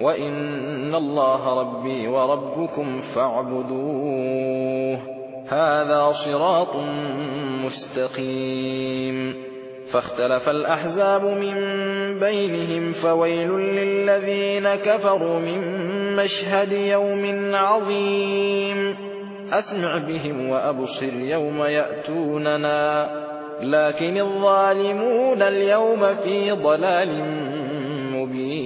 وإن الله ربي وربكم فاعبدوه هذا صراط مستقيم فاختلف الأحزاب من بينهم فويل للذين كفروا من مشهد يوم عظيم أسمع بهم وأبصر يوم يأتوننا لكن الظالمون اليوم في ضلال مبين